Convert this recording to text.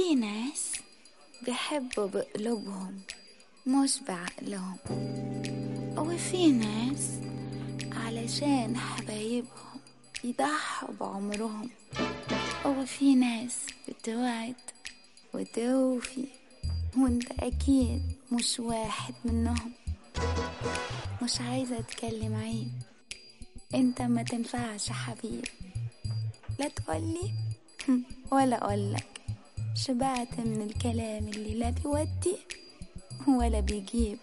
في ناس بحبوا بقلوبهم مش بعقلهم وفي ناس علشان حبايبهم يضحوا بعمرهم. وفي ناس بتوعد وتوفي وانت أكيد مش واحد منهم. مش عايزة أتكلم عيب. انت ما تنفعش حبيب. لا تقولي ولا أقولك. شبعت من الكلام اللي لا بيودي ولا بيجيب.